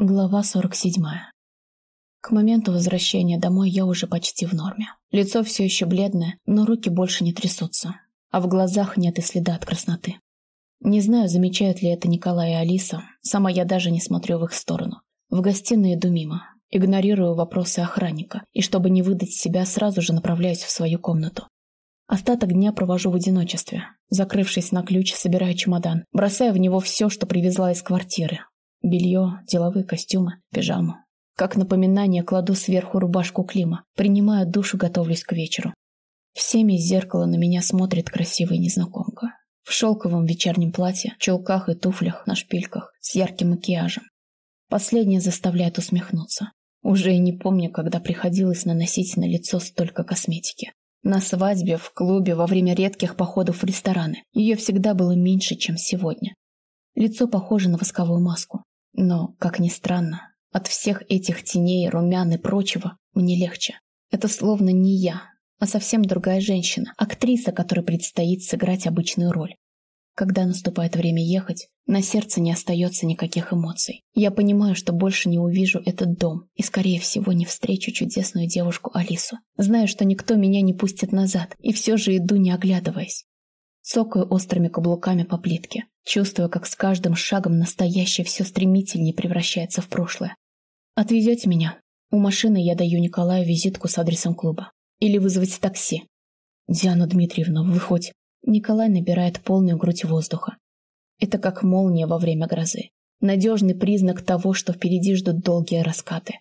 Глава 47. К моменту возвращения домой я уже почти в норме. Лицо все еще бледное, но руки больше не трясутся, а в глазах нет и следа от красноты. Не знаю, замечают ли это Николай и Алиса, сама я даже не смотрю в их сторону. В гостиной иду мимо, игнорирую вопросы охранника, и чтобы не выдать себя, сразу же направляюсь в свою комнату. Остаток дня провожу в одиночестве. Закрывшись на ключ, собираю чемодан, бросая в него все, что привезла из квартиры, Белье, деловые костюмы, пижаму. Как напоминание кладу сверху рубашку Клима, принимаю душ и готовлюсь к вечеру. Всеми из зеркала на меня смотрит красивая незнакомка. В шелковом вечернем платье, чулках и туфлях на шпильках, с ярким макияжем. Последнее заставляет усмехнуться. Уже и не помню, когда приходилось наносить на лицо столько косметики. На свадьбе, в клубе, во время редких походов в рестораны. Ее всегда было меньше, чем сегодня. Лицо похоже на восковую маску. Но, как ни странно, от всех этих теней, румян и прочего мне легче. Это словно не я, а совсем другая женщина, актриса, которой предстоит сыграть обычную роль. Когда наступает время ехать, на сердце не остается никаких эмоций. Я понимаю, что больше не увижу этот дом и, скорее всего, не встречу чудесную девушку Алису. Знаю, что никто меня не пустит назад, и все же иду, не оглядываясь. Цокаю острыми каблуками по плитке, чувствуя, как с каждым шагом настоящее все стремительнее превращается в прошлое. «Отвезете меня?» У машины я даю Николаю визитку с адресом клуба. Или вызвать такси. «Диана Дмитриевна, выходь». Николай набирает полную грудь воздуха. Это как молния во время грозы. Надежный признак того, что впереди ждут долгие раскаты.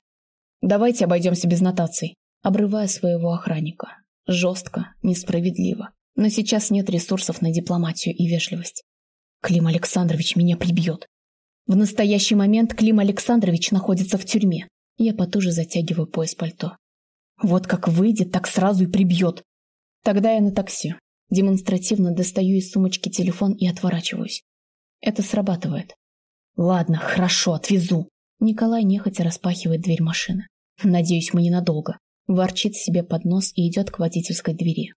«Давайте обойдемся без нотаций», обрывая своего охранника. Жестко, несправедливо. Но сейчас нет ресурсов на дипломатию и вежливость. Клим Александрович меня прибьет. В настоящий момент Клим Александрович находится в тюрьме. Я потуже затягиваю пояс пальто. Вот как выйдет, так сразу и прибьет. Тогда я на такси. Демонстративно достаю из сумочки телефон и отворачиваюсь. Это срабатывает. Ладно, хорошо, отвезу. Николай нехотя распахивает дверь машины. Надеюсь, мы ненадолго. Ворчит себе под нос и идет к водительской двери.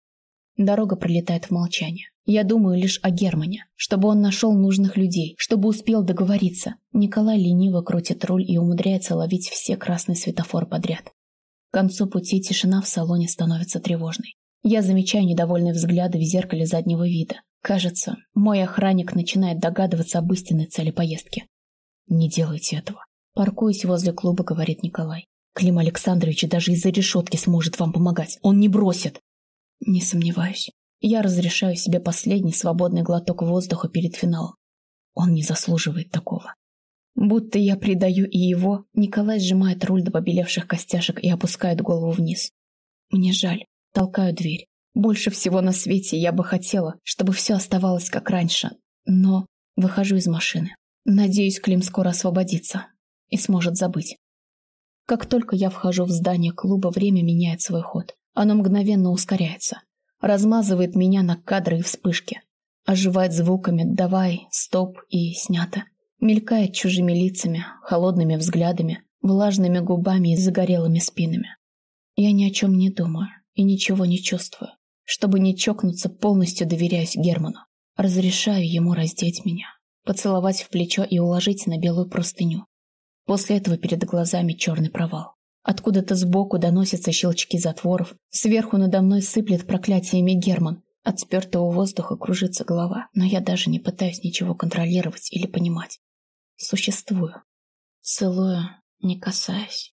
Дорога пролетает в молчании. Я думаю лишь о Германе, чтобы он нашел нужных людей, чтобы успел договориться. Николай лениво крутит руль и умудряется ловить все красные светофоры подряд. К концу пути тишина в салоне становится тревожной. Я замечаю недовольные взгляды в зеркале заднего вида. Кажется, мой охранник начинает догадываться об истинной цели поездки. «Не делайте этого». Паркуясь возле клуба, говорит Николай. Клим Александрович даже из-за решетки сможет вам помогать. Он не бросит. Не сомневаюсь. Я разрешаю себе последний свободный глоток воздуха перед финалом. Он не заслуживает такого. Будто я предаю и его, Николай сжимает руль до побелевших костяшек и опускает голову вниз. Мне жаль. Толкаю дверь. Больше всего на свете я бы хотела, чтобы все оставалось как раньше. Но выхожу из машины. Надеюсь, Клим скоро освободится и сможет забыть. Как только я вхожу в здание клуба, время меняет свой ход. Оно мгновенно ускоряется, размазывает меня на кадры и вспышки, оживает звуками «давай», «стоп» и «снято», мелькает чужими лицами, холодными взглядами, влажными губами и загорелыми спинами. Я ни о чем не думаю и ничего не чувствую. Чтобы не чокнуться, полностью доверяюсь Герману. Разрешаю ему раздеть меня, поцеловать в плечо и уложить на белую простыню. После этого перед глазами черный провал. Откуда-то сбоку доносятся щелчки затворов. Сверху надо мной сыплет проклятиями Герман. От спертого воздуха кружится голова, но я даже не пытаюсь ничего контролировать или понимать. Существую. Целую, не касаясь.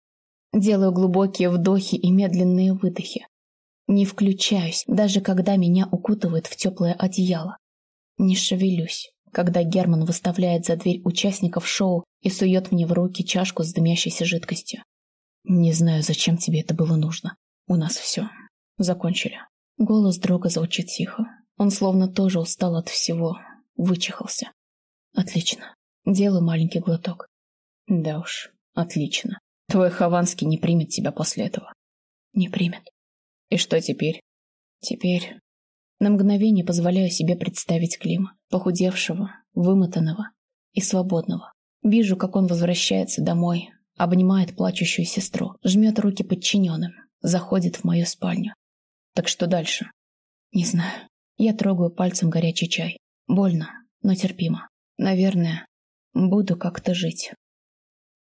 Делаю глубокие вдохи и медленные выдохи. Не включаюсь, даже когда меня укутывают в теплое одеяло. Не шевелюсь, когда Герман выставляет за дверь участников шоу и сует мне в руки чашку с дымящейся жидкостью. Не знаю, зачем тебе это было нужно. У нас все. Закончили. Голос друга звучит тихо. Он словно тоже устал от всего. Вычихался. Отлично. Делаю маленький глоток. Да уж, отлично. Твой Хованский не примет тебя после этого. Не примет. И что теперь? Теперь... На мгновение позволяю себе представить Клима, похудевшего, вымотанного и свободного. Вижу, как он возвращается домой, Обнимает плачущую сестру, жмет руки подчиненным, заходит в мою спальню. Так что дальше? Не знаю. Я трогаю пальцем горячий чай. Больно, но терпимо. Наверное, буду как-то жить.